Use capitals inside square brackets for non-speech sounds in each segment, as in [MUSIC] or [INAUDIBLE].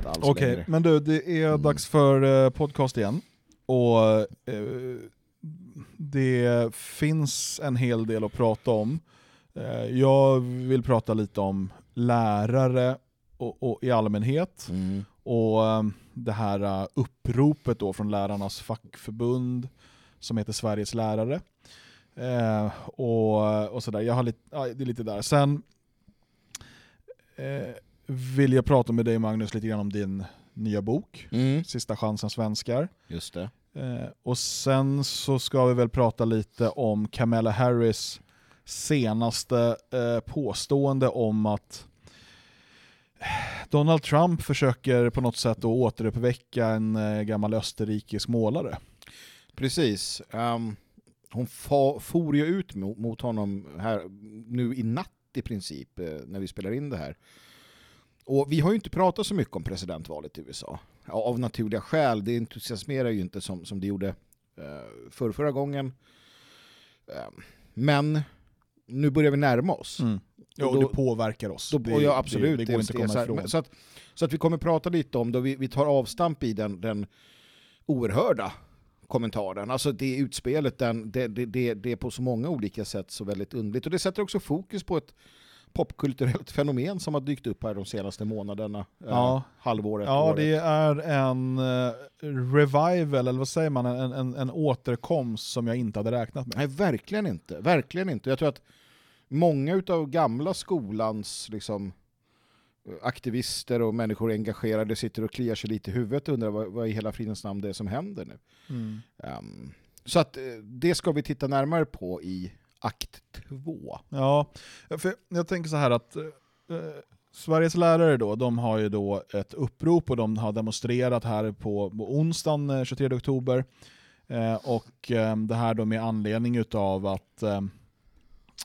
inte alls Okej, längre. men du, det är Mm. dags för eh, podcast igen. Och eh, det finns en hel del att prata om. Eh, jag vill prata lite om lärare och, och i allmänhet. Mm. Och eh, det här eh, uppropet då från lärarnas fackförbund som heter Sveriges lärare. Eh, och, och sådär. Jag har lite, ja, det är lite där. Sen eh, vill jag prata med dig Magnus lite grann om din nya bok, Mm. Sista chansen svenskar. Just det. Eh, och sen så ska vi väl prata lite om Kamala Harris senaste eh, påstående om att Donald Trump försöker på något sätt att återuppväcka en eh, gammal österrikisk målare. Precis. Ehm, hon fa- for ju ut mot, mot honom här nu i natt i princip, eh, när vi spelar in det här. Och vi har ju inte pratat så mycket om presidentvalet i USA. Av naturliga skäl, det entusiasmerar ju inte som, som det gjorde uh, för förra gången. Ehm, men nu börjar vi närma oss. Mm. Ja, Och då- det påverkar oss. Då, det, och ja, absolut. Det, det går inte att komma så, ifrån. så, att, så att vi kommer prata lite om det, vi, vi tar avstamp i den, den oerhörda kommentaren. Alltså det utspelet, den, det, det, det, det är på så många olika sätt så väldigt underligt. Och det sätter också fokus på ett popkulturellt fenomen som har dykt upp här de senaste månaderna, eh, Ja. halvåret, Ja, året. det är en eh, revival, eller vad säger man, en, en, en återkomst som jag inte hade räknat med. Nej, verkligen inte. Verkligen inte. Jag tror att många utav gamla skolans liksom, aktivister och människor engagerade sitter och kliar sig lite i huvudet och undrar vad, vad i hela fridens namn det är som händer nu. Mm. Ehm, så att eh, det ska vi titta närmare på i akt två. Ja, för jag tänker så här att eh, Sveriges lärare då, de har ju då ett upprop och de har demonstrerat här på, på onsdagen eh, 23 oktober. Eh, och eh, det här då med anledning utav att eh,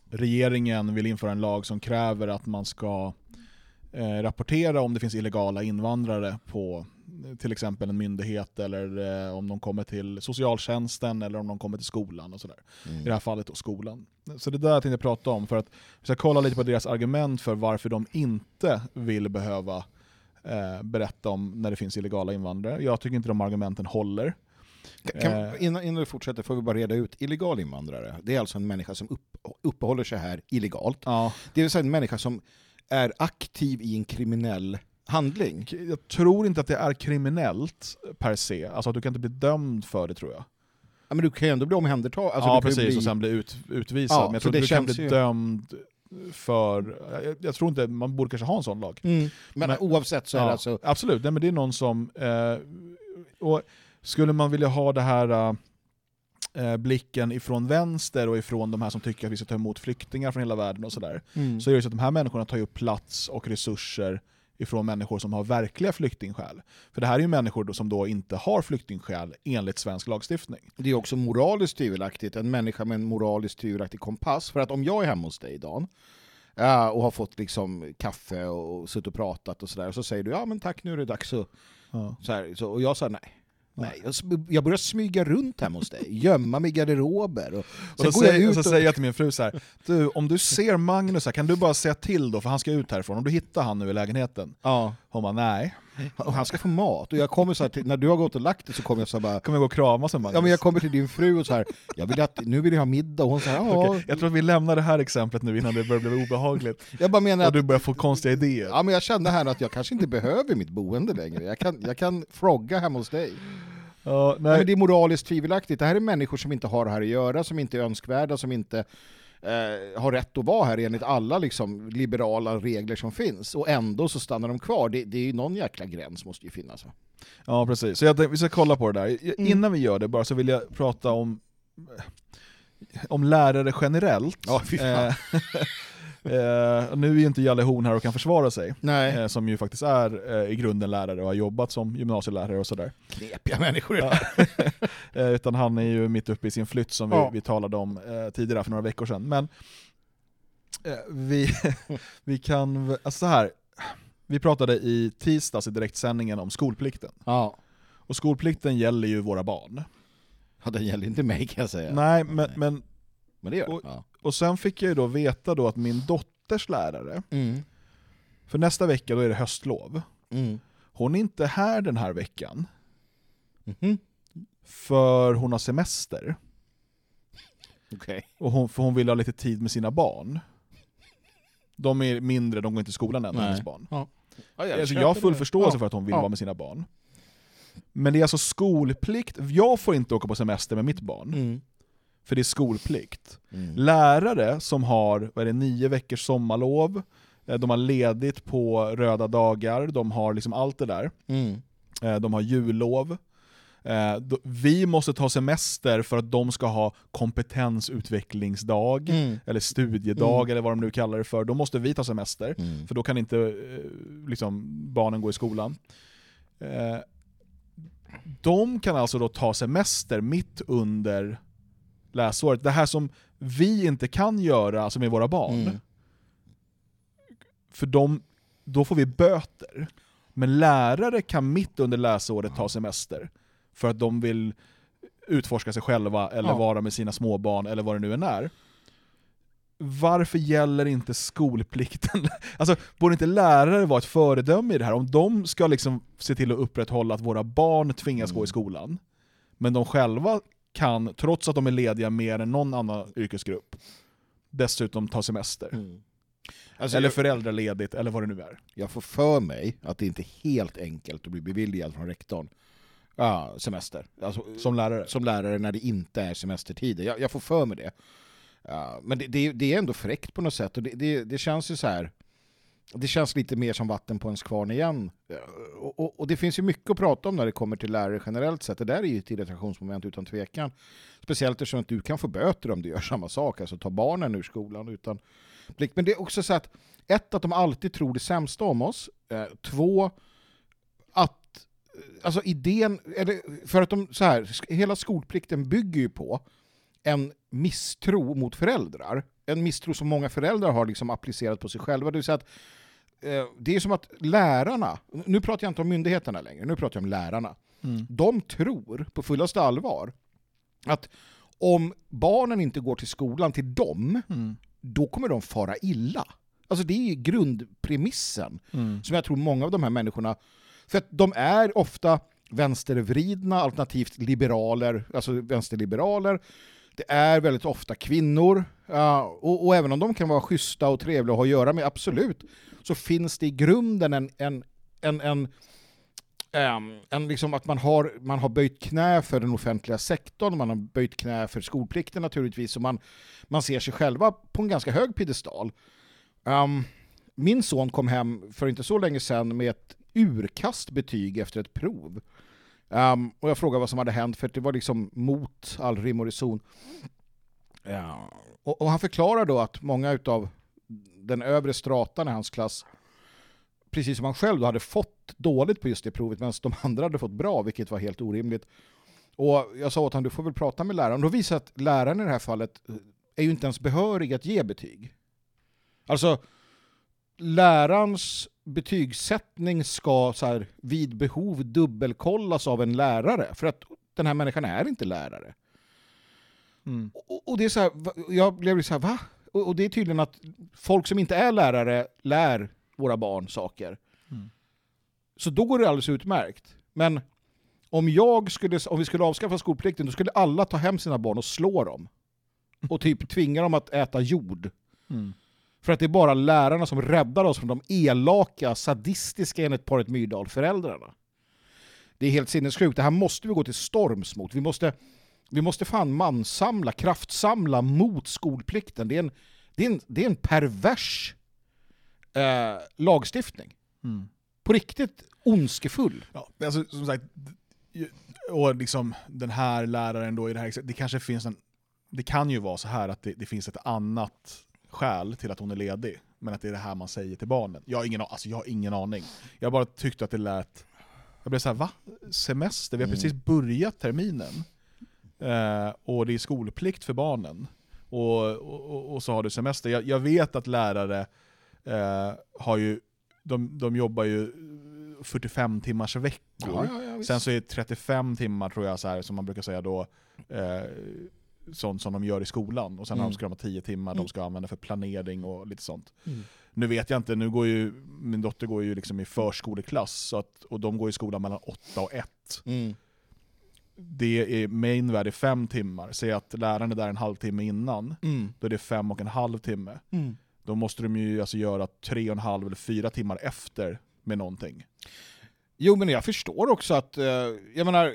regeringen vill införa en lag som kräver att man ska eh, rapportera om det finns illegala invandrare på till exempel en myndighet eller eh, om de kommer till socialtjänsten eller om de kommer till skolan och sådär. I det här fallet då skolan. Så det där tänkte jag prata om för att vi ska kolla lite på deras argument för varför de inte vill behöva eh, berätta om när det finns illegala invandrare. Jag tycker inte de argumenten håller. Kan, Eh. innan, innan du fortsätter får vi bara reda ut, illegal invandrare, det är alltså en människa som upp, uppehåller sig här illegalt. Ja, Det vill säga en människa som är aktiv i en kriminell handling. jag tror inte att det är kriminellt per se, alltså att du kan inte bli dömd för det tror jag. Ja, men du kan ju ändå bli omhändertagen. Alltså, ja ju precis, bli... och sen bli ut, utvisad. Ja, men jag tror det inte du kan bli ju- dömd för, jag, jag tror inte, man borde kanske ha en sån lag. Mm. Men, Men- oavsett så är Ja, det alltså... Absolut, Nej, men det är någon som... Eh, och skulle man vilja ha det här eh, blicken ifrån vänster och ifrån de här som tycker att vi ska ta emot flyktingar från hela världen och sådär, Mm. så är det så att de här människorna tar ju upp plats och resurser ifrån människor som har verkliga flyktingskäl. För det här är ju människor då som då inte har flyktingskäl enligt svensk lagstiftning. Det är också moraliskt tvivelaktigt, en människa med en moraliskt tvivelaktig kompass. För att om jag är hemma hos dig Dan, ja, och har fått liksom kaffe och suttit och pratat och sådär, så säger du ja men tack nu är det dags att... Ja. Så här, så, och jag sa nej. Nej, jag, börjar smyga runt hemma hos dig, [LAUGHS] gömma mig i garderober. Och, Och sen så, går jag säger, och så och... säger jag till min fru så här, du om du ser Magnus här, kan du bara säga till då, för han ska ut härifrån, om du hittar han nu i lägenheten. Ja, Hon bara, nej. och han ska få mat. Och jag kommer så här till, när du har gått och lagt dig så kommer jag så här bara... Kommer jag gå och krama sen Magnus? Ja men jag kommer till din fru och så här, jag vill att, nu vill jag ha middag och hon säger ja. Okej, jag tror att vi lämnar det här exemplet nu innan det börjar bli obehagligt. Jag bara menar Och att du börjar få konstiga idéer. Ja, men jag kände här att jag kanske inte behöver mitt boende längre. Jag kan, jag kan frogga hemma hos dig. Ja, Nej. men det är moraliskt tvivelaktigt. Det här är människor som inte har det här att göra, som inte är önskvärda, som inte eh, har rätt att vara här enligt alla liksom, liberala regler som finns. Och ändå så stannar de kvar. Det, det är ju någon jäkla gräns måste ju finnas. Ja, precis. Så jag vi ska kolla på det där. Mm. Innan vi gör det bara så vill jag prata om, om lärare generellt. Ja, fan. [LAUGHS] Eh, nu är ju inte Jalle Horn här och kan försvara sig, eh, som ju faktiskt är eh, i grunden lärare och har jobbat som gymnasielärare och sådär. knepiga människor. Ja. [LAUGHS] Eh, Utan han är ju mitt uppe i sin flytt som vi, Ja. vi talade om eh, tidigare för några veckor sedan. Men eh, vi, [LAUGHS] vi kan, alltså så här. vi pratade i tisdags i direktsändningen om skolplikten. Ja. Och skolplikten gäller ju våra barn. ja, den gäller inte mig kan jag säga. Nej, men, men, Men det gör Och- den. Ja. Och sen fick jag ju då veta då att min dotters lärare, Mm. för nästa vecka då är det höstlov. Mm. hon är inte här den här veckan, Mhm. för hon har semester. Okej. Och hon, för hon vill ha lite tid med sina barn. De är mindre, de går inte i skolan än, hennes barn. Ja, Alltså, jag har full det. förståelse Ja. för att hon vill Ja. vara med sina barn. Men det är alltså skolplikt, jag får inte åka på semester med mitt barn, Mm. För det är skolplikt. Mm. Lärare som har vad är det, nio veckors sommarlov, eh, de har ledigt på röda dagar, de har liksom allt det där. Mm. Eh, De har jullov. Eh, Vi måste ta semester för att de ska ha kompetensutvecklingsdag, Mm. eller studiedag Mm. eller vad de nu kallar det för. Då måste vi ta semester, Mm. för då kan inte liksom, barnen gå i skolan. De kan alltså då ta semester mitt under läsåret. Det här som vi inte kan göra alltså med våra barn. Mm. För de, då får vi böter. Men lärare kan mitt under läsåret ta semester. För att de vill utforska sig själva, eller Ja. vara med sina småbarn, eller vad det nu än är. Varför gäller inte skolplikten? [LAUGHS] Alltså, borde inte lärare vara ett föredöme i det här? Om de ska liksom se till att upprätthålla att våra barn tvingas gå i Mm. skolan, men de själva kan, trots att de är lediga mer än någon annan yrkesgrupp, dessutom ta semester. Mm. Alltså, Eller jag, föräldraledigt, eller vad det nu är. jag får för mig att det inte är helt enkelt att bli beviljad från rektorn ja, semester. Alltså, Som lärare. som lärare när det inte är semestertider. Jag, jag får för mig det. Ja, men det, det, det är ändå fräckt på något sätt. Och det, det känns ju så här. Det känns lite mer som vatten på ens kvarn igen. Eh, och, och, och det finns ju mycket att prata om när det kommer till lärare generellt sett. Det där är ju ett irritationsmoment utan tvekan. Speciellt eftersom att du kan få böter om du gör samma sak, alltså ta barnen ur skolan utan plikt. Men det är också så att ett, att de alltid tror det sämsta om oss. Eh, två, att eh, alltså idén, eller för att de, så här, hela skolplikten bygger ju på en misstro mot föräldrar. En misstro som många föräldrar har liksom applicerat på sig själva. Det vill säga att eh, det är som att lärarna, nu pratar jag inte om myndigheterna längre, nu pratar jag om lärarna. Mm. De tror på fullaste allvar att om barnen inte går till skolan till dem, Mm. då kommer de fara illa. Alltså det är ju grundpremissen Mm. som jag tror många av de här människorna, för att de är ofta vänstervridna, alternativt liberaler, alltså vänsterliberaler. Det är väldigt ofta kvinnor, och, och även om de kan vara schyssta och trevliga att ha att göra med, absolut, så finns det i grunden en, en, en, en ehm, en liksom att man har, man har böjt knä för den offentliga sektorn, man har böjt knä för skolplikten naturligtvis, och man, man ser sig själva på en ganska hög piedestal. Um, min son kom hem för inte så länge sedan med ett urkastbetyg efter ett prov. Um, och jag frågade vad som hade hänt, för det var liksom mot all rim och reson. Ja. Och, och han förklarar då att många av den övre stratan i hans klass, precis som han själv då hade fått dåligt på just det provet, medan de andra hade fått bra, vilket var helt orimligt. Och jag sa åt honom, du får väl prata med läraren. Då visade att läraren i det här fallet eh, är ju inte ens behörig att ge betyg. Alltså, lärarens betygssättning ska så här, vid behov dubbelkollas av en lärare, för att den här människan är inte lärare. Mm. Och, och det är så här, jag blev så här, va? Och, och det är tydligen att folk som inte är lärare lär våra barn saker. Mm. Så då går det alldeles utmärkt. Men om, jag skulle, om vi skulle avskaffa skolplikten, då skulle alla ta hem sina barn och slå dem. Och typ tvinga dem att äta jord. Mm. För att det är bara lärarna som räddar oss från de elaka, sadistiska enligt paret Myrdal-föräldrarna. Det är helt sinnessjukt. Det här måste vi gå till storms mot. Vi måste, vi måste fan mansamla, kraftsamla mot skolplikten. Det är en, det är en, det är en pervers eh, lagstiftning. Mm. På riktigt ondskefull. Ja, alltså, som sagt, och liksom den här läraren då i det här, det kanske finns en, det kan ju vara så här att det, det finns ett annat skäl till att hon är ledig, men att det är det här man säger till barnen. Jag har ingen, alltså, jag har ingen aning. Jag bara tyckte att det lät, jag blev så här, va? Semester? Vi har Mm. precis börjat terminen. Eh, och det är skolplikt för barnen. Och, och, och- så har du semester. Jag, jag vet att lärare eh, har ju, de, de jobbar ju 45 timmars veckor. Sen så är det 35 timmar tror jag, så här, som man brukar säga då, eh, sånt som de gör i skolan. Och sen Mm. har de ska de ha 10 timmar Mm. de ska använda för planering och lite sånt. Mm. Nu vet jag inte, nu går ju, min dotter går ju liksom i förskoleklass, att, och de går i skolan mellan 8 och 1. Mm. Det är main värde fem timmar, säg att läraren är där en halvtimme innan, Mm. då är det fem och en halv timme. Mm. Då måste de ju alltså göra tre och en halv eller fyra timmar efter med någonting. Jo, men jag förstår också att, eh, jag menar,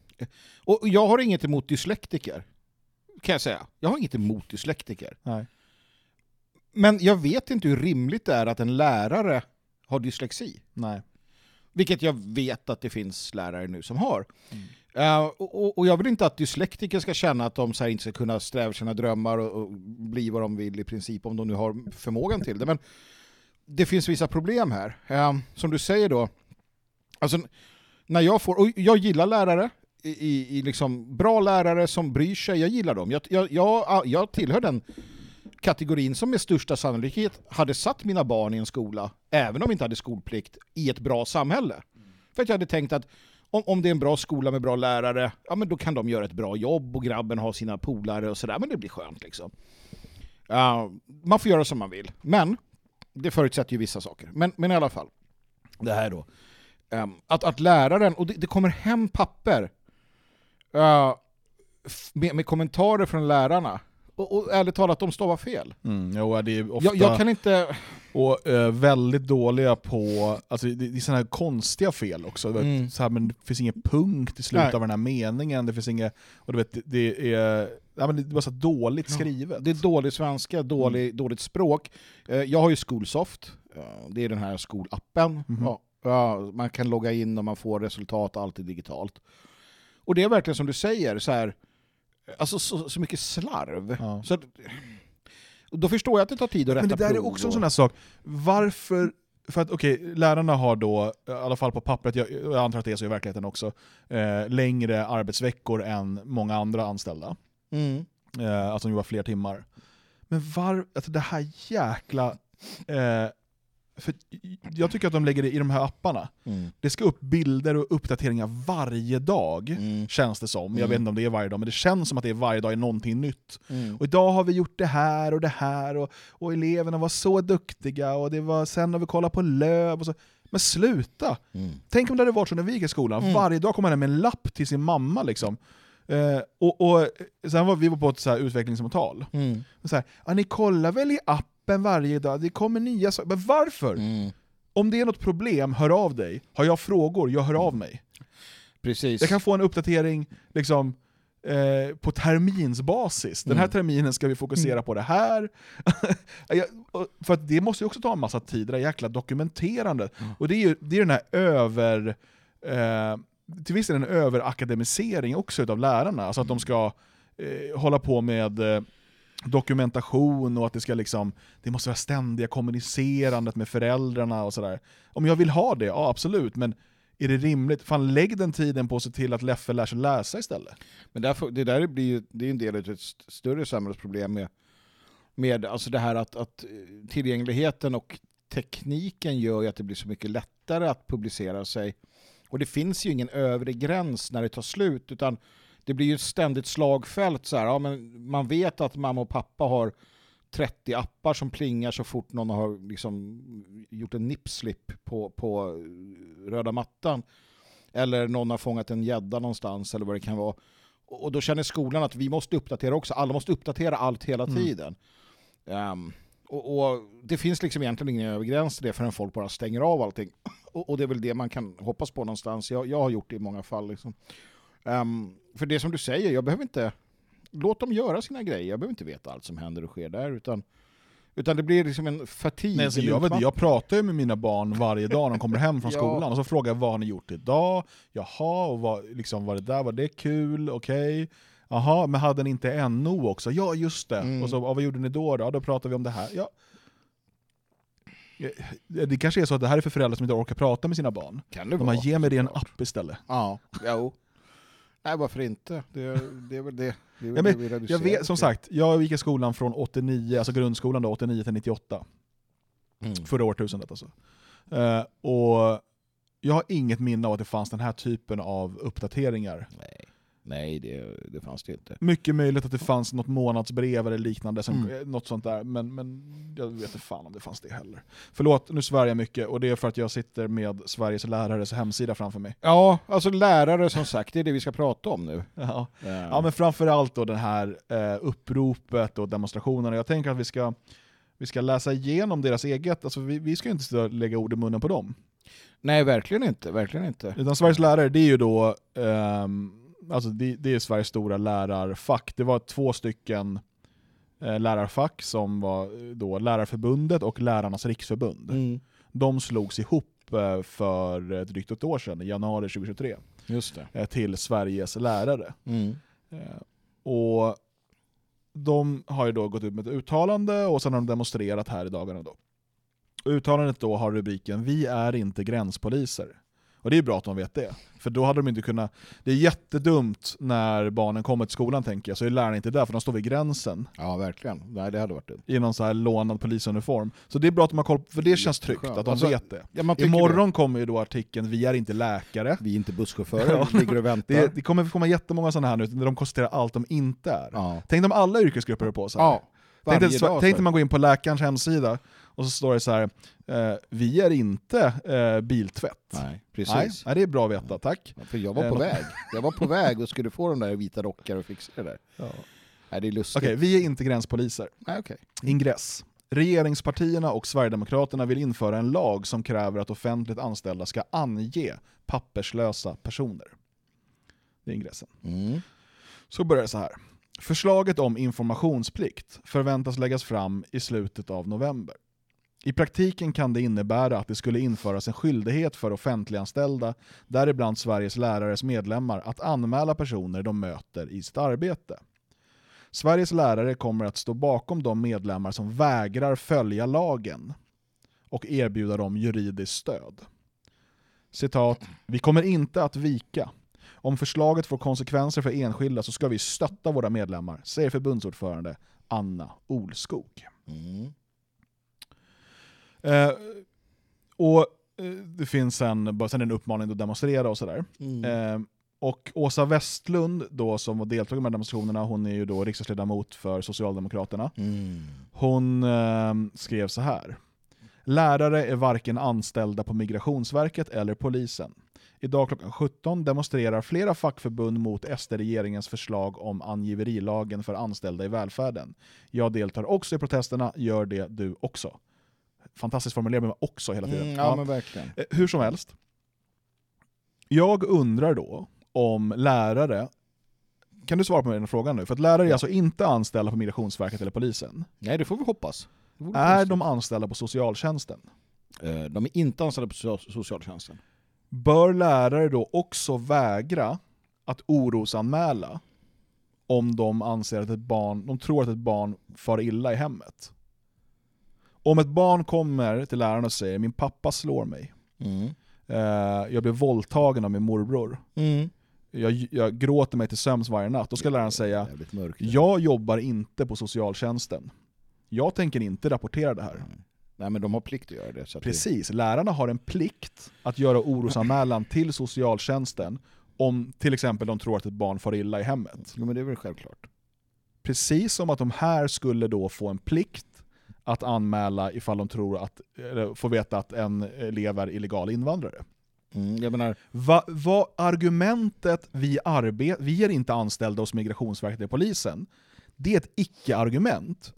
[CLEARS THROAT] och jag har inget emot dyslektiker, kan jag säga. Jag har inget emot dyslektiker. Nej. Men jag vet inte hur rimligt det är att en lärare har dyslexi. Nej. Vilket jag vet att det finns lärare nu som har. Mm. Eh, och, och jag vill inte att dyslektiker ska känna att de så här inte ska kunna sträva sina drömmar och, och bli vad de vill i princip om de nu har förmågan till det. Men det finns vissa problem här. Eh, som du säger då, alltså, när jag får, och jag gillar lärare, i, i, liksom bra lärare som bryr sig, jag gillar dem. Jag, jag, jag, jag tillhör den kategorin som med största sannolikhet hade satt mina barn i en skola, även om vi inte hade skolplikt, i ett bra samhälle. För att jag hade tänkt att om, om det är en bra skola med bra lärare, ja men då kan de göra ett bra jobb och grabben har sina polare och sådär, men det blir skönt liksom. Uh, man får göra som man vill, men det förutsätter ju vissa saker. Men, men i alla fall, det här då. Um, att, att läraren, och det, det kommer hem papper med, med kommentarer från lärarna. Och, och ärligt talat, de stavar fel. Mm, jo, det är ofta... Jag, jag kan inte... Och eh, väldigt dåliga på, alltså det, det är sådana här konstiga fel också. Mm. Så här, men det finns ingen punkt i slutet Nej. av den här meningen, det finns inget, och du vet, det, det är, ja, men det är bara så dåligt Ja, skrivet. Det är dålig svenska, dålig, dåligt språk. Eh, Jag har ju Skolsoft, det är den här skolappen. Mhm. Ja, ja, man kan logga in och man får resultat, alltid digitalt. Och det är verkligen som du säger, så här, alltså så, så mycket slarv. Ja. Så att, då förstår jag att det tar tid att rätta Men det där är också en sån här sak, varför för att okej, lärarna har då, i alla fall på pappret, jag, jag antar att det är så i verkligheten också, eh, längre arbetsveckor än många andra anställda. Mm. Eh, alltså de jobbar fler timmar. Men var, alltså det här jäkla... Eh, för jag tycker att de lägger det i de här apparna. Mm. Det ska upp bilder och uppdateringar varje dag, Mm. känns det som. Jag Mm. vet inte om det är varje dag, men det känns som att det är varje dag är någonting nytt. Mm. Och idag har vi gjort det här och det här, och, och eleverna var så duktiga, och det var, sen har vi kollat på löv och så. Men sluta! Mm. Tänk om det hade varit så när vi gick i skolan, Mm. varje dag kom han hem med en lapp till sin mamma liksom. Eh, och, och sen var vi på ett så här utvecklingssamtal. Mm. Så här, ja, ni kollar väl i appen varje dag, det kommer nya saker. Men varför? Mm. Om det är något problem, hör av dig. Har jag frågor, jag hör av mig. Precis. Jag kan få en uppdatering liksom, eh, på terminsbasis. Den här Mm. terminen ska vi fokusera på det här. [LAUGHS] För att det måste ju också ta en massa tid, det där jäkla dokumenterandet. Mm. Och det är ju det är den här över... Eh, till viss del en överakademisering också utav lärarna. Alltså att de ska eh, hålla på med eh, dokumentation och att det ska liksom, det måste vara ständiga kommunicerandet med föräldrarna och sådär. Om jag vill ha det, ja absolut, men är det rimligt? Fan lägg den tiden på att se till att Leffe lär sig läsa istället. Men därför, det där blir ju, det är en del av ett större samhällsproblem med, med alltså det här att, att eh, tillgängligheten och tekniken gör ju att det blir så mycket lättare att publicera sig. Och det finns ju ingen övre gräns när det tar slut, utan det blir ju ett ständigt slagfält. Så här, ja, men man vet att mamma och pappa har 30 appar som plingar så fort någon har liksom gjort en nipslip på, på röda mattan. Eller någon har fångat en gädda någonstans eller vad det kan vara. Och då känner skolan att vi måste uppdatera också. Alla måste uppdatera allt hela Mm. tiden. Ehm, och, och Det finns liksom egentligen ingen övergräns till det förrän folk bara stänger av allting. Och, och det är väl det man kan hoppas på någonstans. Jag, jag har gjort det i många fall. Liksom. Ehm, för det som du säger, jag behöver inte... Låt dem göra sina grejer. Jag behöver inte veta allt som händer och sker där. Utan, utan det blir liksom en fatig. Nej, alltså jag, vet, jag pratar ju med mina barn varje dag när de kommer hem från [LAUGHS] Ja. skolan, och så frågar jag vad har ni gjort idag? Jaha, och vad, liksom, var det där, var det kul? Okej. Jaha, men hade ni inte NO också? Ja, just det. Mm. Och så, ja, vad gjorde ni då? då? Då pratade vi om det här. Ja. Eh, Det kanske är så att det här är för föräldrar som inte orkar prata med sina barn. kan det De bara, ge mig det en app istället. Ja, jo. Nej, varför inte? Det, det är väl det. det, är väl Ja, men det Jag vet, som sagt, jag gick i skolan från 89, alltså grundskolan då, 89 till 98. Mm. förra årtusendet alltså. Eh, och jag har inget minne av att det fanns den här typen av uppdateringar. Nej. Nej, det, det fanns det inte. Mycket möjligt att det fanns något månadsbrev eller liknande, som, Mm. eh, något sånt där, men, men jag vet inte fan om det fanns det heller. Förlåt, nu svär jag mycket, och det är för att jag sitter med Sveriges lärares hemsida framför mig. Ja, alltså lärare som sagt, det är det vi ska prata om nu. Ja, Eh, ja men framförallt då det här eh, uppropet och demonstrationerna. Jag tänker att vi ska, vi ska läsa igenom deras eget, alltså vi, vi ska ju inte lägga ord i munnen på dem. Nej, verkligen inte. Verkligen inte. Utan Sveriges lärare, det är ju då, ehm, alltså det, det är Sveriges stora lärarfack. Det var två stycken eh, lärarfack som var eh, då Lärarförbundet och Lärarnas riksförbund. Mm. De slogs ihop eh, för eh, drygt ett år sedan, i januari 2023, Just det. till Sveriges lärare. Mm. Och de har ju då gått ut med ett uttalande och sen har de demonstrerat här i dagarna då. Uttalandet då har rubriken “Vi är inte gränspoliser”. Och det är bra att de vet det. För då hade de inte kunnat... Det är jättedumt när barnen kommer till skolan tänker jag, så är lärarna inte där för de står vid gränsen Ja, verkligen. Nej, det hade varit dumt. i någon så här lånad polisuniform. Så det är bra att de har koll för det känns tryggt att de Alltså, vet det. Ja, Imorgon kommer ju då artikeln “Vi är inte läkare”. det. Vi är inte busschaufförer, Ja. ligger och väntar. [LAUGHS] Det, det kommer komma jättemånga sådana här nu, där de konstaterar allt de inte är. Ja. Tänk om alla yrkesgrupper är på så här. Ja. Tänk dig dag tänk dig man går in på läkarens hemsida och så står det så här. Eh, vi är inte eh, biltvätt. Nej, precis. Nej, nej, det är bra att veta, tack. För jag var Eh, på nå- väg. Jag var på [LAUGHS] väg och skulle få de där vita rockar och fixa det där. Nej, det är lustigt. Okej, vi är inte gränspoliser. Nej, okej. Ingress. Regeringspartierna och Sverigedemokraterna vill införa en lag som kräver att offentligt anställda ska ange papperslösa personer. Det är ingressen. Mm. Så börjar det så här. Förslaget om informationsplikt förväntas läggas fram i slutet av november. I praktiken kan det innebära att det skulle införas en skyldighet för offentliganställda, däribland Sveriges lärares medlemmar, att anmäla personer de möter i sitt arbete. Sveriges lärare kommer att stå bakom de medlemmar som vägrar följa lagen och erbjuda dem juridiskt stöd. Citat, vi kommer inte att vika. Om förslaget får konsekvenser för enskilda så ska vi stötta våra medlemmar, säger förbundsordförande Anna Olskog. Mm. Eh, och eh, det finns bara sen en uppmaning att demonstrera och sådär. Mm. Eh, och Åsa Westlund då, som var deltagare i de här demonstrationerna, hon är ju då riksdagsledamot för Socialdemokraterna. Mm. Hon eh, skrev så här. Lärare är varken anställda på Migrationsverket eller polisen. Idag klockan 17 demonstrerar flera fackförbund mot SD-regeringens förslag om angiverilagen för anställda i välfärden. Jag deltar också i protesterna, gör det du också. Fantastiskt formulerat med också hela tiden. Mm, ja, men verkligen. Eh, Hur som helst. Jag undrar då om lärare, kan du svara på den frågan nu? För att lärare är alltså inte anställda på Migrationsverket eller polisen. Nej, det får vi hoppas. Är de anställda på socialtjänsten? Eh, De är inte anställda på social- socialtjänsten. Bör lärare då också vägra att orosanmäla om de anser att ett barn, de tror att ett barn far illa i hemmet? Om ett barn kommer till läraren och säger min pappa slår mig, Mm. eh, jag blev våldtagen av min morbror, Mm. jag, jag gråter mig till sömns varje natt, då ska läraren säga mörkt. jag jobbar inte på socialtjänsten. Jag tänker inte rapportera det här. Nej, men de har plikt att göra det. Så Precis, lärarna har en plikt att göra orosanmälan till socialtjänsten om till exempel de tror att ett barn far illa i hemmet. Det, jo, men det är väl självklart. Precis som att de här skulle då få en plikt att anmäla ifall de tror att, eller får veta att en elev är illegal invandrare. Mm. Jag menar, Va, vad argumentet vi, arbe- vi är inte anställda hos Migrationsverket eller polisen, det är ett icke-argument.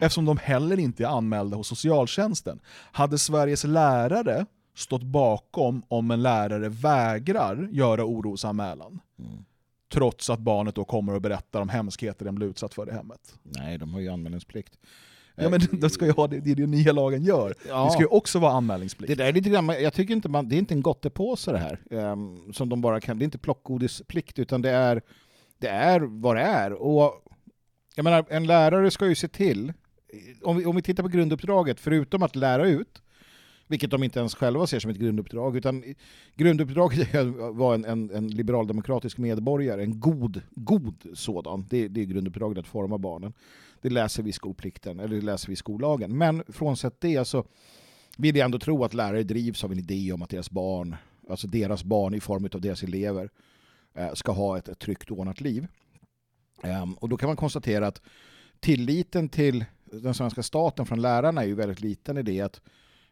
Eftersom de heller inte är anmälda hos socialtjänsten. Hade Sveriges lärare stått bakom om en lärare vägrar göra orosanmälan, Mm. trots att barnet då kommer och berättar om hemskheter den blir utsatt för i hemmet. nej, de har ju anmälningsplikt. Ja men då ska jag ha det, det är det nya lagen gör. Ja. Det ska ju också vara anmälningsplikt. Det där är lite grann, jag tycker inte man, det är inte en gottepåse det här. ehm, som de bara kan, det är inte plockgodisplikt utan det är, det är vad det är. Och jag menar, en lärare ska ju se till, om vi, om vi tittar på grunduppdraget, förutom att lära ut, vilket de inte ens själva ser som ett grunduppdrag, utan grunduppdraget är att vara en, en, en liberaldemokratisk medborgare, en god, god sådan. Det, det är grunduppdraget att forma barnen. Det läser vi i skolplikten, eller det läser vi i skollagen. Men frånsett det så vill jag ändå tro att lärare drivs av en idé om att deras barn, alltså deras barn i form av deras elever, eh, ska ha ett, ett tryggt och ordnat liv. Ehm, och då kan man konstatera att tilliten till den svenska staten från lärarna är ju väldigt liten i det att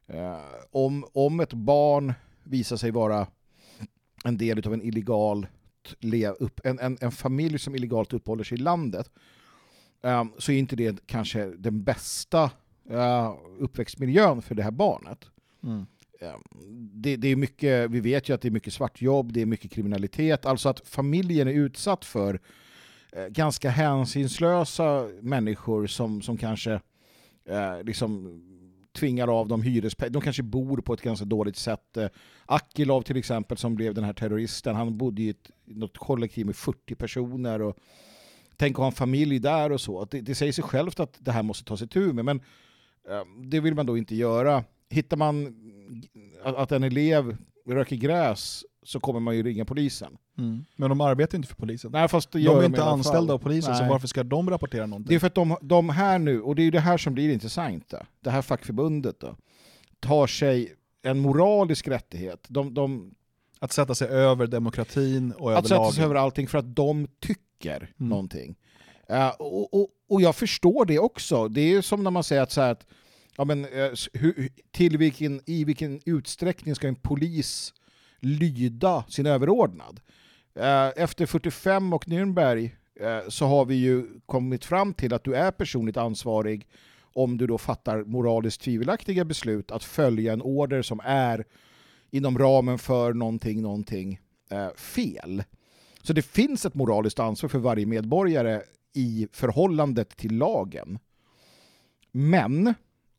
eh, om, om ett barn visar sig vara en del av en illegal upp, en, en, en familj som illegalt uppehåller sig i landet um, så är inte det kanske den bästa uh, uppväxtmiljön för det här barnet. Mm. Um, det, det, är mycket, vi vet ju att det är mycket svartjobb, det är mycket kriminalitet, alltså att familjen är utsatt för Eh, ganska hänsynslösa människor som, som kanske eh, liksom tvingar av dem hyrespengar. De kanske bor på ett ganska dåligt sätt. Eh, Akilov till exempel som blev den här terroristen, han bodde i ett, något kollektiv med 40 personer och tänk att ha en familj där och så. Det, det säger sig självt att det här måste tas itu med, men eh, det vill man då inte göra. Hittar man att en elev röker gräs så kommer man ju ringa polisen. Mm. Men de arbetar inte för polisen. Nej, fast de är inte anställda av polisen, Nej. så varför ska de rapportera någonting? Det är för att de, de här nu, och det är det här som blir intressant, då, det här fackförbundet då, tar sig en moralisk rättighet. De, de, att sätta sig över demokratin och över Att sätta sig över allting för att de tycker mm. någonting. Uh, och, och, och jag förstår det också. Det är som när man säger att, så att ja, men, uh, hur, till vilken, i vilken utsträckning ska en polis lyda sin överordnad. Eh, efter 45 och Nürnberg eh, så har vi ju kommit fram till att du är personligt ansvarig om du då fattar moraliskt tvivelaktiga beslut att följa en order som är inom ramen för någonting, någonting eh, fel. Så det finns ett moraliskt ansvar för varje medborgare i förhållandet till lagen. Men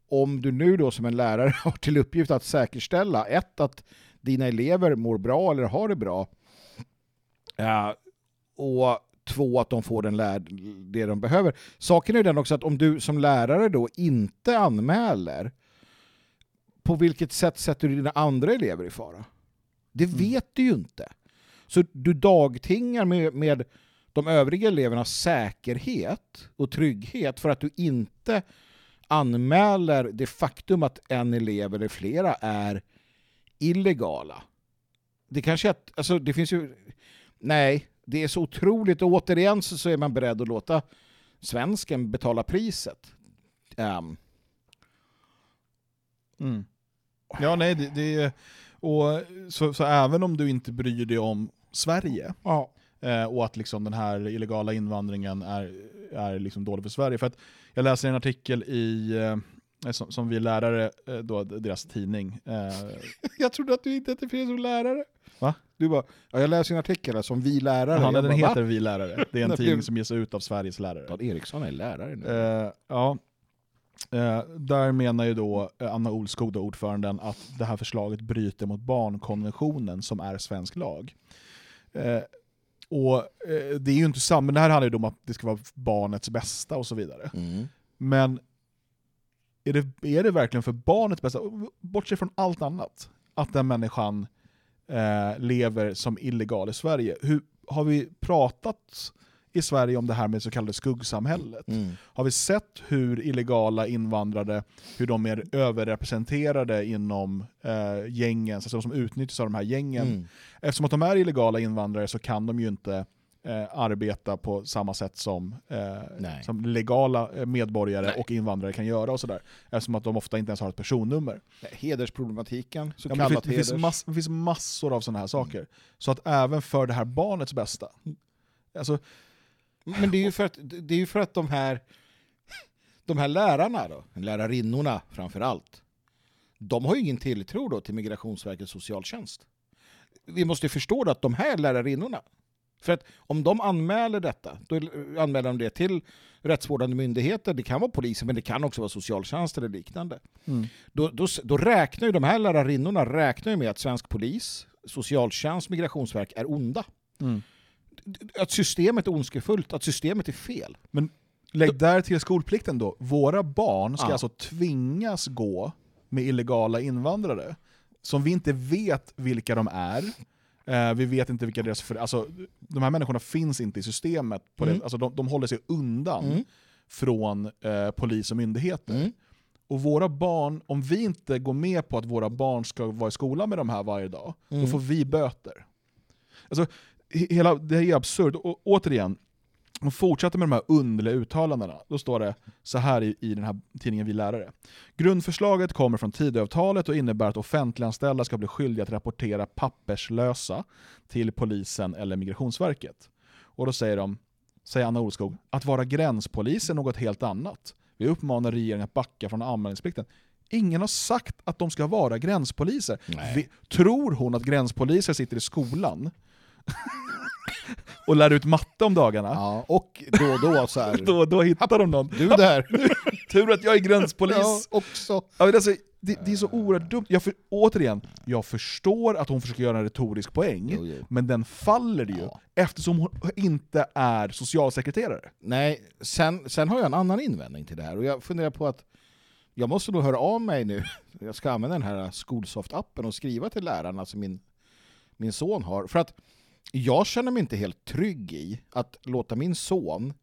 om du nu då som en lärare [LAUGHS] har till uppgift att säkerställa ett, att dina elever mår bra eller har det bra. Uh, och två, att de får den lär det de behöver. Saken är den också att om du som lärare då inte anmäler, på vilket sätt sätter du dina andra elever i fara? Det mm. vet du ju inte. Så du dagtingar med, med de övriga elevernas säkerhet och trygghet för att du inte anmäler det faktum att en elev eller flera är illegala. Det kanske är att, alltså det finns ju, nej, det är så otroligt och återigen så är man beredd att låta svensken betala priset. Um. Mm. Ja, nej, det, det och så, så, även om du inte bryr dig om Sverige ja. eh, och att liksom den här illegala invandringen är, är liksom dålig för Sverige. För att jag läser en artikel i eh, som, som vi lärare, eh, då, deras tidning. [LAUGHS] Jag trodde att du inte identifierade som lärare. Va? Du bara, ja, jag läser en artikel som Vi lärare. Ja, den bara, heter va? Vi lärare. Det är en [LAUGHS] tidning som ges ut av Sveriges lärare. Dan Eriksson är lärare nu. Uh, ja. Uh, där menar ju då Anna Olskog, då, ordföranden, att det här förslaget bryter mot barnkonventionen som är svensk lag. Uh, och Det är ju inte samma, men det här handlar ju om att det ska vara barnets bästa och så vidare. Mm. Men är det, är det verkligen för barnets bästa, bortsett från allt annat, att den människan eh, lever som illegal i Sverige? Hur, har vi pratat i Sverige om det här med så kallade skuggsamhället? Mm. Har vi sett hur illegala invandrare, hur de är överrepresenterade inom eh, gängen, alltså som utnyttjas av de här gängen? Mm. Eftersom att de är illegala invandrare så kan de ju inte eh, arbeta på samma sätt som, eh, som legala eh, medborgare Nej. och invandrare kan göra och sådär. Eftersom att de ofta inte ens har ett personnummer. Hedersproblematiken, så ja, kallat det, finns, heders. det, finns mass, det finns massor av sådana här saker. Mm. Så att även för det här barnets bästa. Alltså, men det är ju för att, det är ju för att de här de här lärarna då, lärarinnorna framför allt, de har ju ingen tilltro då till Migrationsverkets socialtjänst. Vi måste förstå att de här lärarinnorna, för att om de anmäler detta, då anmäler de det till rättsvårdande myndigheter, det kan vara polisen men det kan också vara socialtjänst eller liknande. Mm. Då, då, då, räknar ju de här lärarinnorna räknar ju med att svensk polis, socialtjänst, migrationsverk är onda. Mm. Att systemet är ondskefullt, att systemet är fel. Men lägg där till skolplikten då. Våra barn ska ja. alltså tvingas gå med illegala invandrare som vi inte vet vilka de är Eh, vi vet inte vilka deras... För, alltså, de här människorna finns inte i systemet. På mm. det, alltså, de, de håller sig undan mm. från eh, polis och myndigheter. Mm. Och våra barn, om vi inte går med på att våra barn ska vara i skolan med de här varje dag, då mm. får vi böter. Alltså, he- hela, det här är absurt. Och återigen, hon fortsätter med de här underliga uttalandena. Då står det så här i, i den här tidningen Vi Lärare. Grundförslaget kommer från Tidöavtalet och innebär att offentliganställda ska bli skyldiga att rapportera papperslösa till polisen eller Migrationsverket. Och då säger de, säger Anna Olskog, att vara gränspolis är något helt annat. Vi uppmanar regeringen att backa från anmälningsplikten. Ingen har sagt att de ska vara gränspoliser. Vi, tror hon att gränspoliser sitter i skolan [LAUGHS] och lär ut matte om dagarna? Ja, och då och då så här. [LAUGHS] Då, då hittar de någon. Du där! [LAUGHS] Tur att jag är gränspolis. Ja, också. Ja, men alltså, det, det är så oerhört dumt. Jag för, återigen, jag förstår att hon försöker göra en retorisk poäng, Jo, jo. men den faller ju Ja. eftersom hon inte är socialsekreterare. Nej, sen, sen har jag en annan invändning till det här och jag funderar på att jag måste nog höra av mig nu. [LAUGHS] Jag ska använda den här Skolsoft-appen och skriva till lärarna som min, min son har. För att jag känner mig inte helt trygg i att låta min son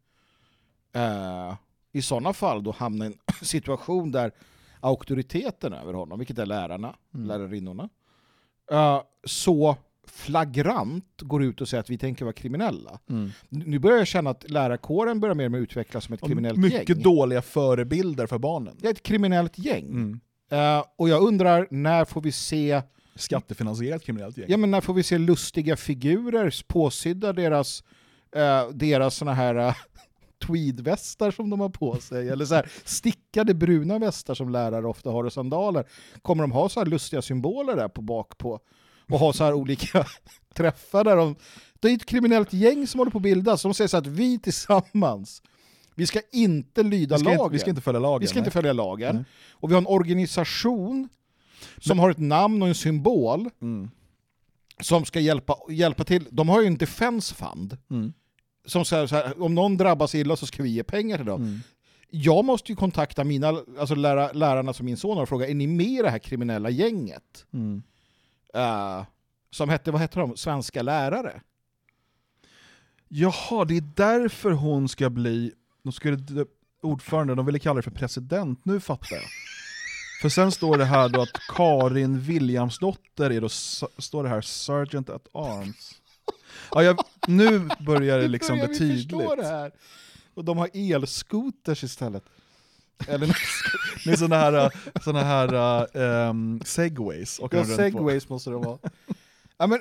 eh, i sådana fall då hamna i en [LAUGHS] situation där auktoriteten över honom, vilket är lärarna, lärarinnorna, eh, så flagrant går ut och säger att vi tänker vara kriminella. Nu börjar jag känna att lärarkåren börjar mer och mer utvecklas som ett kriminellt Mycket gäng. dåliga förebilder för barnen. Det är ett kriminellt gäng. Mm. Eh, och jag undrar, när får vi se Skattefinansierat kriminellt gäng. Ja men när får vi se lustiga figurer påsydda deras, eh, deras såna här eh, [LAUGHS] tweedvästar som de har på sig, eller så här stickade bruna västar som lärare ofta har och sandaler. Kommer de ha så här lustiga symboler där på bak på och ha så här olika [LAUGHS] träffar där de, det är ett kriminellt gäng som håller på att bildas, de säger så att vi tillsammans, vi ska inte lyda vi, ska lagen. inte, vi ska inte följa lagen. Vi ska inte följa lagen. Nej. Och vi har en organisation som har ett namn och en symbol Mm. som ska hjälpa, hjälpa till. De har ju en defense fund. Mm. Som säger så här, om någon drabbas illa så ska vi ge pengar till dem. Mm. Jag måste ju kontakta mina, alltså lära, lärarna som min son har och fråga, är ni med i det här kriminella gänget? Eh, som hette, vad hette de? Svenska lärare? Jaha, det är därför hon ska bli de skulle, ordförande, de ville kalla det för president, nu fattar jag. För sen står det här då att Karin Williamsdotter är då, står det här Sergeant at Arms. Ja, jag, nu börjar det liksom bli tydligt. Och de har elscooters istället. Eller [LAUGHS] är såna här, såna här um, segways. Och ja, segways måste det vara. Ja, men,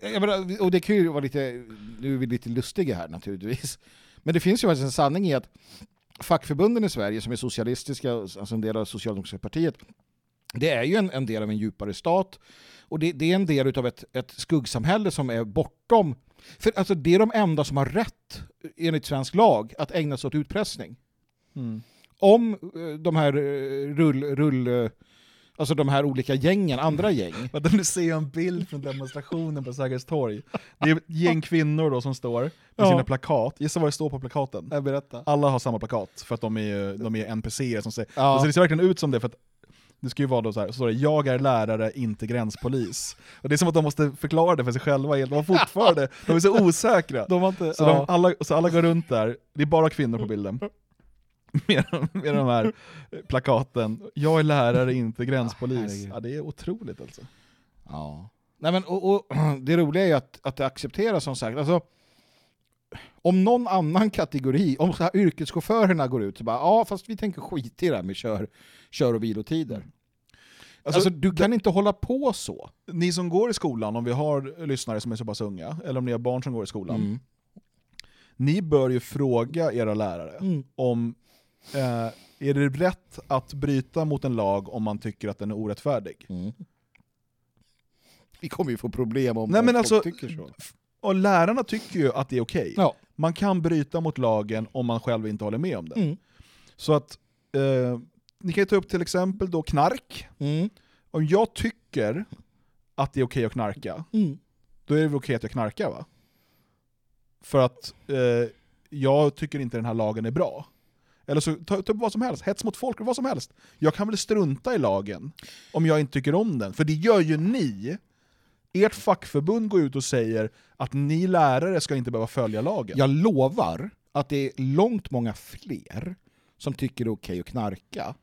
jag menar, och det kan ju vara lite, nu är vi lite lustiga här naturligtvis. Men det finns ju faktiskt en sanning i att fackförbunden i Sverige som är socialistiska, alltså en del av socialdemokratiska partiet, det är ju en, en del av en djupare stat. Och det, det är en del av ett, ett skuggsamhälle som är bortom... För alltså, det är de enda som har rätt, enligt svensk lag, att ägna sig åt utpressning. Mm. Om eh, de här eh, rull... rull eh, alltså de här olika gängen, andra gäng. [LAUGHS] Vänta, nu ser jag en bild från demonstrationen på Sergels torg. Det är ett gäng kvinnor då som står med Ja. sina plakat. Gissa vad det står på plakaten? Jag berätta. Alla har samma plakat, för att de är, ju- de är NPCer som säger... Ja. Alltså det ser verkligen ut som det, för att det ska ju vara då så här, så står det 'Jag är lärare, inte gränspolis' Och det är som att de måste förklara det för sig själva, de har fortfarande, [LAUGHS] de är så osäkra. De inte... Så, de, alla, så alla går runt där, det är bara kvinnor på bilden. [LAUGHS] Med, med de här plakaten, 'Jag är lärare, inte gränspolis' herregud. ja, Det är otroligt alltså. Ja. Nej, men, och, och, [CLEARS THROAT] det roliga är att, att det accepteras som sagt. Alltså, om någon annan kategori, om så här yrkeschaufförerna går ut så bara ja fast vi tänker skita i det här med kör, kör och vilotider. Alltså, Alltså, du kan inte hålla på så. Ni som går i skolan, om vi har lyssnare som är så pass unga, eller om ni har barn som går i skolan, Mm. ni bör ju fråga era lärare Mm. om eh, är det rätt att bryta mot en lag om man tycker att den är orättfärdig? Mm. Vi kommer ju få problem om, Nej, men folk alltså- tycker så. Och lärarna tycker ju att det är okej. Ja. Man kan bryta mot lagen om man själv inte håller med om det. Mm. Så att, eh, ni kan ju ta upp till exempel då knark. Mm. Om jag tycker att det är okej att knarka, Mm. då är det väl okej att jag knarkar va? För att eh, jag tycker inte den här lagen är bra. Eller så ta, ta upp vad som helst, hets mot folk, vad som helst. Jag kan väl strunta i lagen om jag inte tycker om den, för det gör ju ni. Ert fackförbund går ut och säger att ni lärare ska inte behöva följa lagen. Jag lovar att det är långt många fler som tycker det är okej att knarka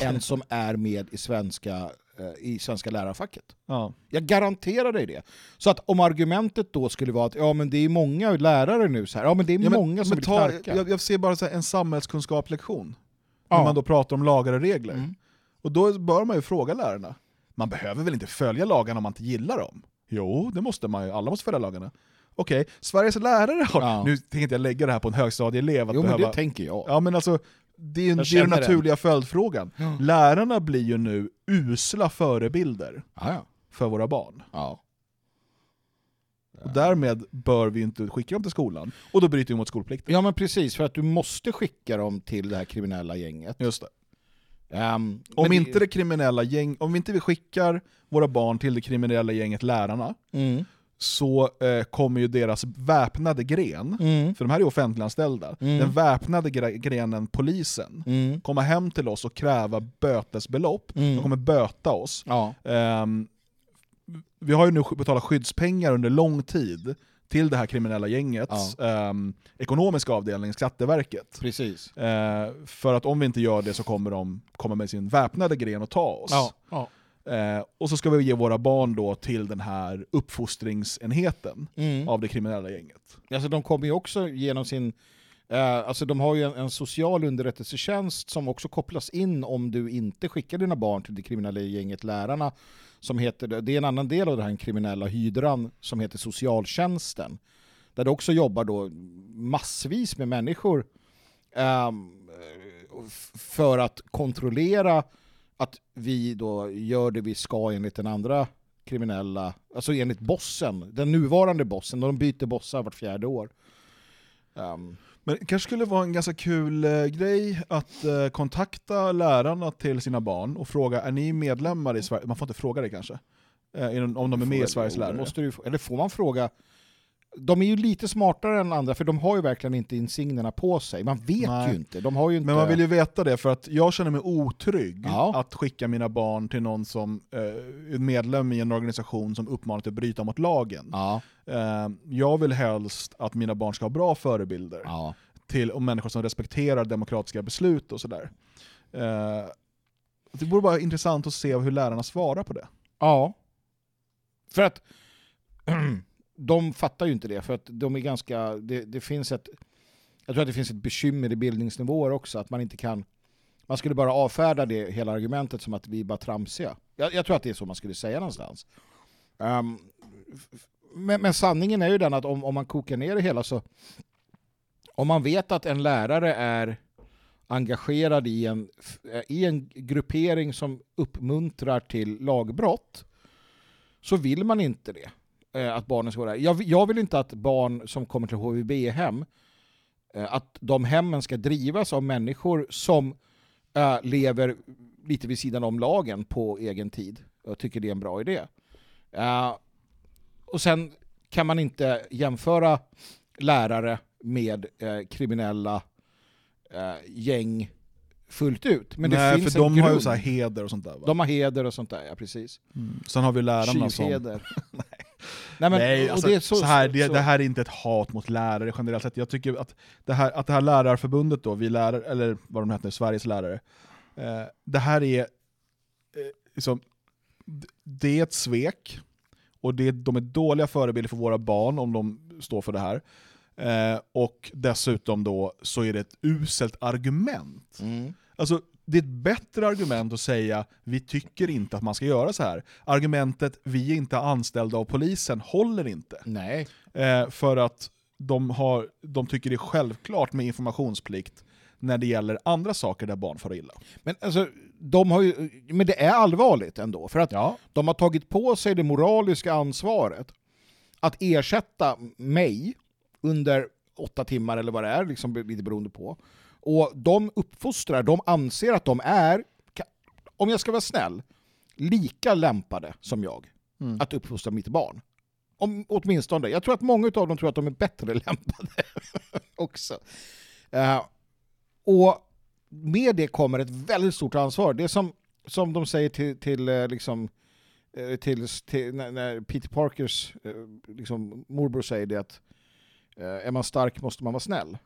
än som är med i svenska i Svenska lärarfacket. Ja. Jag garanterar dig det. Så att om argumentet då skulle vara att ja, men det är många lärare nu, så här, ja men det är Ja, men- många som men vill ta, knarka. jag, jag ser bara så en samhällskunskaplektion. Ja. När man då pratar om lagar och regler. Mm. Och då bör man ju fråga lärarna. Man behöver väl inte följa lagarna om man inte gillar dem? Jo, det måste man ju. Alla måste följa lagarna. Okej, Sveriges lärare har... Ja. Nu tänker inte jag lägga det här på en högstadieelev. Att Jo men behöva... det tänker jag. Ja men alltså, det är det är den den. naturliga följdfrågan. Ja. Lärarna blir ju nu usla förebilder Ja, ja. för våra barn. ja. Och därmed bör vi inte skicka dem till skolan. Och då bryter vi mot skolplikten. Ja men precis, för att du måste skicka dem till det här kriminella gänget. Just det. Ehm, Om inte det kriminella gäng, om vi inte vi skickar våra barn till det kriminella gänget lärarna, Mm. Så eh, kommer ju deras väpnade gren, Mm. för de här är offentliganställda, Mm. den väpnade gre- grenen polisen, Mm. komma hem till oss och kräva bötesbelopp, Mm. de kommer böta oss. Ja. Ehm, vi har ju nu betalat skyddspengar under lång tid till det här kriminella gängets ehm, ekonomiska avdelning, Skatteverket. Precis. Eh, för att om vi inte gör det så kommer de komma med sin väpnade gren och ta oss. Ja. Eh, och så ska vi ge våra barn då till den här uppfostringsenheten Mm. av det kriminella gänget. Alltså de kommer ju också genom sin... Eh, alltså de har ju en, en social underrättelsetjänst som också kopplas in om du inte skickar dina barn till det kriminella gänget Lärarna. Som heter, det är en annan del av den här kriminella hydran som heter socialtjänsten. Där det också jobbar då massvis med människor f- för att kontrollera att vi då gör det vi ska enligt den andra kriminella, alltså enligt bossen, den nuvarande bossen, de byter bossar vart fjärde år. Ehm, Men det kanske skulle vara en ganska kul eh, grej att eh, kontakta lärarna till sina barn och fråga, är ni medlemmar i Sverige? Man får inte fråga det kanske. Eh, om de är med i Sveriges lärare. Måste du, eller får man fråga? De är ju lite smartare än andra för de har ju verkligen inte insignerna på sig. Man vet Nej. ju inte. De har ju inte... Men man vill ju veta det, för att jag känner mig otrygg Ja. att skicka mina barn till någon som eh, är medlem i en organisation som uppmanar till att bryta mot lagen. Ja, Eh, jag vill helst att mina barn ska ha bra förebilder ja. till och människor som respekterar demokratiska beslut och sådär. Eh, det vore bara intressant att se hur lärarna svarar på det. Ja. För att [CLEARS THROAT] de fattar ju inte det, för att de är ganska... Det, det finns ett... Jag tror att det finns ett bekymmer i bildningsnivåer också, att man inte kan... Man skulle bara avfärda det hela argumentet som att vi är bara tramsiga. Jag, jag tror att det är så man skulle säga någonstans. Um, men, men sanningen är ju den att om, om man kokar ner det hela så... Om man vet att en lärare är engagerad i en, i en gruppering som uppmuntrar till lagbrott så vill man inte det eh, Att barnen ska vara där. Jag, jag vill inte att barn som kommer till HVB-hem eh, att de hemmen ska drivas av människor som eh, lever lite vid sidan om lagen på egen tid. Jag tycker det är en bra idé. Eh, och sen kan man inte jämföra lärare med eh, kriminella gäng fullt ut. Men Nej, det finns för de har ju grund. så här heder och sånt där va? De har heder och sånt där, ja precis. Mm. Sen har vi lärarna som... [LAUGHS] [LAUGHS] Nej, men, Nej, alltså, det är så, så, här, det, så- det här är inte ett hat mot lärare generellt sett. Jag tycker att det här, att det här lärarförbundet då, vi lärare, eller vad de heter, Sveriges lärare, eh, det här är eh, liksom, det är ett svek, och det, de är dåliga förebilder för våra barn om de står för det här. Eh, och dessutom då så är det ett uselt argument. Mm. Alltså, det är ett bättre argument att säga vi tycker inte att man ska göra så här. Argumentet vi är inte anställda av polisen håller inte. Nej. Eh, för att de, har, de tycker det är självklart med informationsplikt när det gäller andra saker där barn far illa. Men, alltså, de har ju, men det är allvarligt ändå, för att Ja. de har tagit på sig det moraliska ansvaret att ersätta mig under åtta timmar eller vad det är, liksom lite beroende på. Och de uppfostrar, de anser att de är, om jag ska vara snäll, lika lämpade som jag Mm. att uppfostra mitt barn. Om, åtminstone. Jag tror att många av dem tror att de är bättre [LAUGHS] lämpade också. Eh, och med det kommer ett väldigt stort ansvar. Det är som, som de säger till, till, eh, liksom, eh, till, till när, när Peter Parkers liksom, morbror säger det att är man stark måste man vara snäll.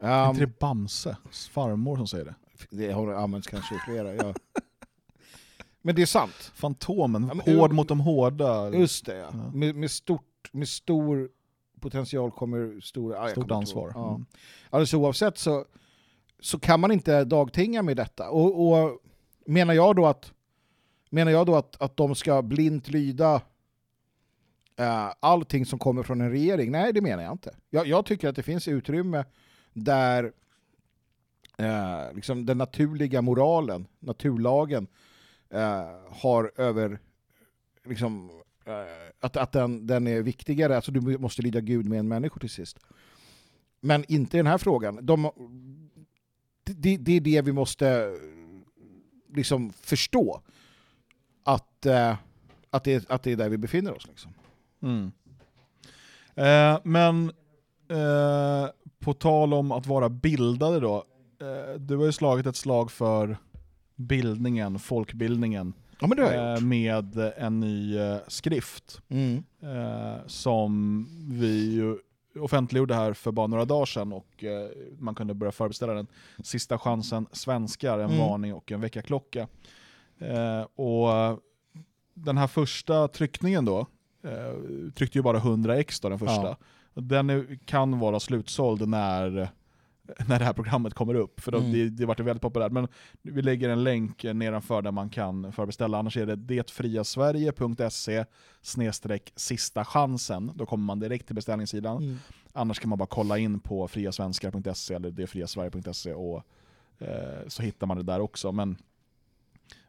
Är Um, inte det Bamse, farmor, som säger det? det har använts kanske i flera. Ja. [LAUGHS] Men det är sant. Fantomen, Ja, men- hård mot de hårda. Just det, ja. Ja. Med, med, stort, med stor potential kommer stor, ja, jag Stort ansvar. Ja. Mm. Alldeles oavsett så, så kan man inte dagtinga med detta. Och, och menar jag då att, menar jag då att, att de ska blint lyda eh, allting som kommer från en regering? Nej, det menar jag inte. Jag, jag tycker att det finns utrymme där eh, liksom den naturliga moralen, naturlagen, eh, har över liksom, eh, att, att den, den är viktigare, alltså du måste lyda Gud med en människa till sist. Men inte i den här frågan. De, det, det är det vi måste liksom förstå. Att, eh, att, det, att det är där vi befinner oss. Liksom. Mm. Eh, men eh, på tal om att vara bildade då. Eh, du har ju slagit ett slag för bildningen, folkbildningen, Ja men det har jag eh, gjort. med en ny eh, skrift Mm. som vi ju offentliggjorde här för bara några dagar sedan och man kunde börja förbeställa den. Sista chansen svenskar, en Mm. varning och en väckarklocka. Eh, och den här första tryckningen då, tryckte ju bara 100 ex då, den första. Ja. Den är, kan vara slutsåld när, när det här programmet kommer upp, för de, Mm. det, det vart ju väldigt populärt. Men vi lägger en länk nedanför där man kan förbeställa, annars är det detfriasverige.se sista chansen. Då kommer man direkt till beställningssidan. Mm. Annars kan man bara kolla in på friasvenskar.se eller detfriasverige.se och eh, så hittar man det där också. Men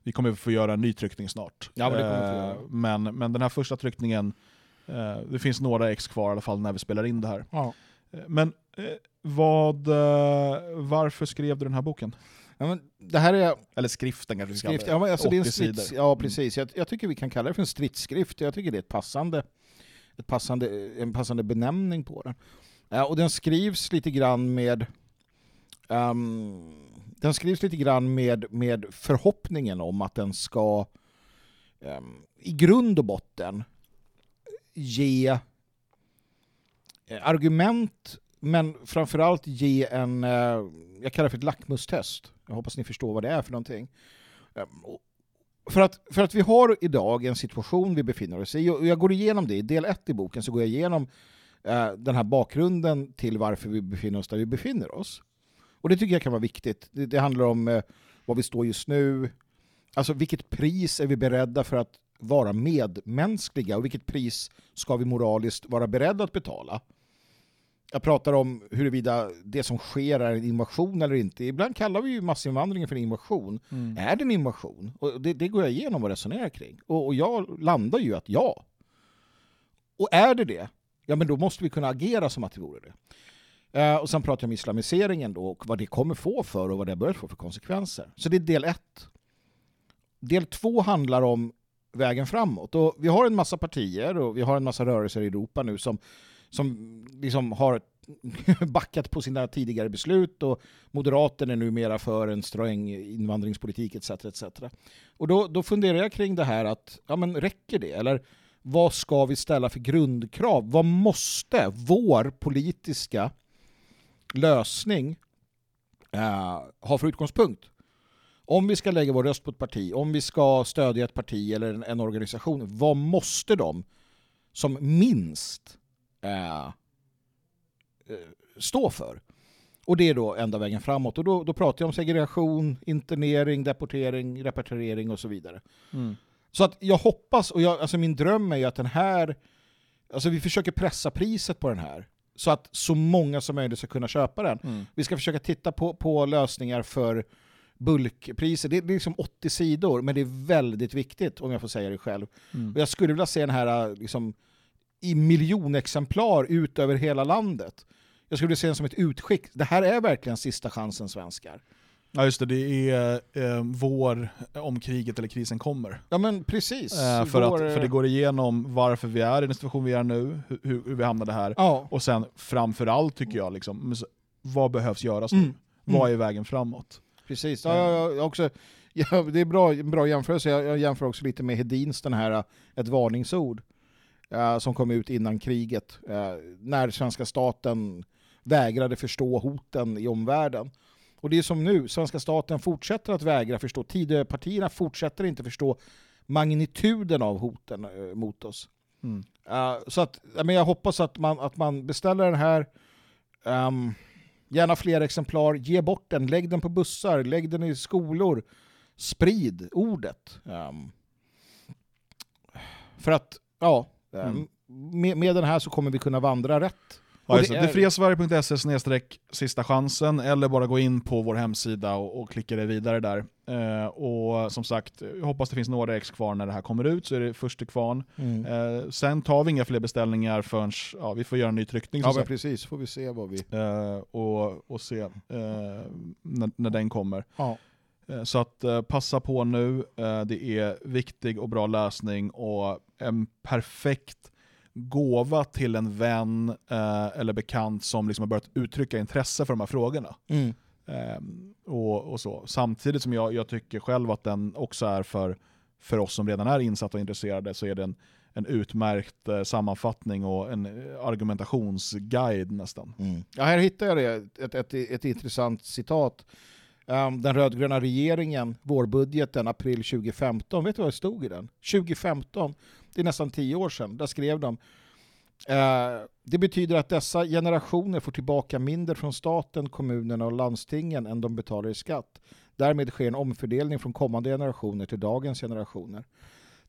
vi kommer få göra en ny tryckning snart. Ja, men Eh, men, men den här första tryckningen, det finns några ex kvar i alla fall när vi spelar in det här. Ja. Eh, Men eh, vad, eh, varför skrev du den här boken? Ja, det här är Eller skriften kanske vi skrift. kalla Ja, men alltså det är en 80 strids, ja precis. Jag, jag tycker vi kan kalla det för en stridsskrift. Jag tycker det är ett passande, ett passande, en passande benämning på den. Ja, och den skrivs lite grann med ehm, den skrivs lite grann med, med förhoppningen om att den ska ehm, i grund och botten ge eh, argument men framförallt ge en, eh, jag kallar det för ett lackmustest. Jag hoppas ni förstår vad det är för någonting. Eh, för att, för att vi har idag en situation vi befinner oss i, och jag går igenom det i del ett i boken, så går jag igenom den här bakgrunden till varför vi befinner oss där vi befinner oss. Och det tycker jag kan vara viktigt. Det, det handlar om eh, var vi står just nu, alltså vilket pris är vi beredda för att vara medmänskliga och vilket pris ska vi moraliskt vara beredda att betala? Jag pratar om huruvida det som sker är en invasion eller inte. Ibland kallar vi ju massinvandringen för en invasion. Mm. Är det en invasion? Och det, det går jag igenom och resonerar kring. Och, och jag landar ju att ja. Och är det det, ja men då måste vi kunna agera som att det vore det. Eh, och sen pratar jag om islamiseringen då och vad det kommer få för och vad det bör få för konsekvenser. Så det är del ett. Del två handlar om vägen framåt. Och vi har en massa partier och vi har en massa rörelser i Europa nu som, som liksom har [LAUGHS] backat på sina tidigare beslut och Moderaterna är numera för en sträng invandringspolitik etc. etc. Och då, då funderar jag kring det här att, ja men räcker det? Eller vad ska vi ställa för grundkrav? Vad måste vår politiska lösning eh, ha för utgångspunkt? Om vi ska lägga vår röst på ett parti, om vi ska stödja ett parti eller en, en organisation, vad måste de som minst eh, eh, stå för? Och det är då enda vägen framåt. Och då, då pratar jag om segregation, internering, deportering, repatriering och så vidare. Mm. Så att jag hoppas, och jag, alltså min dröm är ju att den här, alltså vi försöker pressa priset på den här. Så att så många som möjligt ska kunna köpa den. Mm. Vi ska försöka titta på, på lösningar för bulkpriser. Det är liksom 80 sidor, men det är väldigt viktigt om jag får säga det själv. Mm. Och jag skulle vilja se den här liksom, i miljonexemplar ut över hela landet. Jag skulle vilja se den som ett utskick. Det här är verkligen sista chansen svenskar. Ja just det, det är eh, vår om kriget eller krisen kommer. Ja men precis. Eh, för, Vår- att, för det går igenom varför vi är i den situation vi är nu, hur, hur vi hamnade här, Ja. och sen framförallt tycker jag, liksom, vad behövs göras nu? Mm. Vad är vägen framåt? Precis, ja, ja, ja, också, [LAUGHS] ja, det är bra, en bra jämförelse. Jag, jag jämför också lite med Hedins, den här, ett varningsord, eh, som kom ut innan kriget, eh, när svenska staten vägrade förstå hoten i omvärlden. Och det är som nu, svenska staten fortsätter att vägra förstå, Tidöpartierna fortsätter inte förstå magnituden av hoten eh, mot oss. Mm. Uh, så att, men jag hoppas att man, att man beställer den här, um, gärna fler exemplar, ge bort den, lägg den på bussar, lägg den i skolor, sprid ordet. Um, för att, ja, mm. med, med den här så kommer vi kunna vandra rätt. Ja, det, är... Detfriasverige.se sista chansen, eller bara gå in på vår hemsida och, och klicka det vidare där. Eh, och som sagt, jag hoppas det finns några ex kvar när det här kommer ut, så är det först till kvarn. Mm. Eh, sen tar vi inga fler beställningar förrän ja, vi får göra en ny tryckning. Ja, men precis, får vi se vad vi... Eh, och, och se eh, när, när den kommer. Ja. Eh, så att eh, passa på nu, det är viktig och bra läsning och en perfekt gåva till en vän eh, eller bekant som liksom har börjat uttrycka intresse för de här frågorna. Mm. Eh, och, och, så. Samtidigt som jag, jag, tycker själv att den också är för, för oss som redan är insatta och intresserade så är det en, en utmärkt eh, sammanfattning och en eh, argumentationsguide nästan. Mm. Ja, här hittar jag det, ett, ett, ett, ett intressant citat. Ehm, den rödgröna regeringen, vårbudgeten, april 2015. Vet du vad det stod i den? 2015 det är nästan tio år sedan, där skrev de eh, det betyder att dessa generationer får tillbaka mindre från staten, kommunerna och landstingen än de betalar i skatt. Därmed sker en omfördelning från kommande generationer till dagens generationer.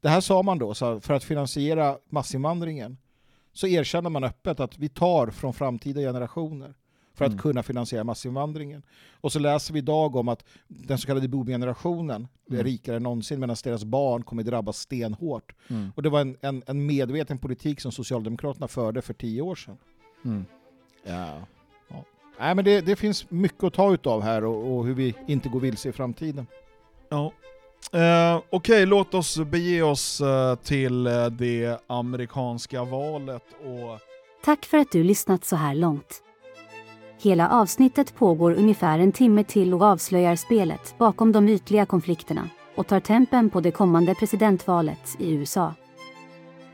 Det här sa man då för att finansiera massinvandringen. Så erkänner man öppet att vi tar från framtida generationer för att mm. kunna finansiera massinvandringen. Och så läser vi idag om att den så kallade boomgenerationen mm. är rikare än någonsin medan deras barn kommer drabbas stenhårt. Mm. Och det var en, en, en, medveten politik som Socialdemokraterna förde för tio år sedan. Mm. Ja. ja. Nej, men det, det finns mycket att ta av här och, och hur vi inte går vilse i framtiden. Ja. Uh, Okej, okay, låt oss bege oss uh, till uh, det amerikanska valet. Och... Tack för att du lyssnat så här långt. Hela avsnittet pågår ungefär en timme till och avslöjar spelet bakom de ytliga konflikterna och tar tempen på det kommande presidentvalet i USA.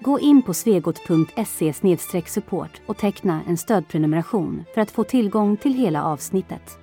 Gå in på svegot.se support och teckna en stödprenumeration för att få tillgång till hela avsnittet.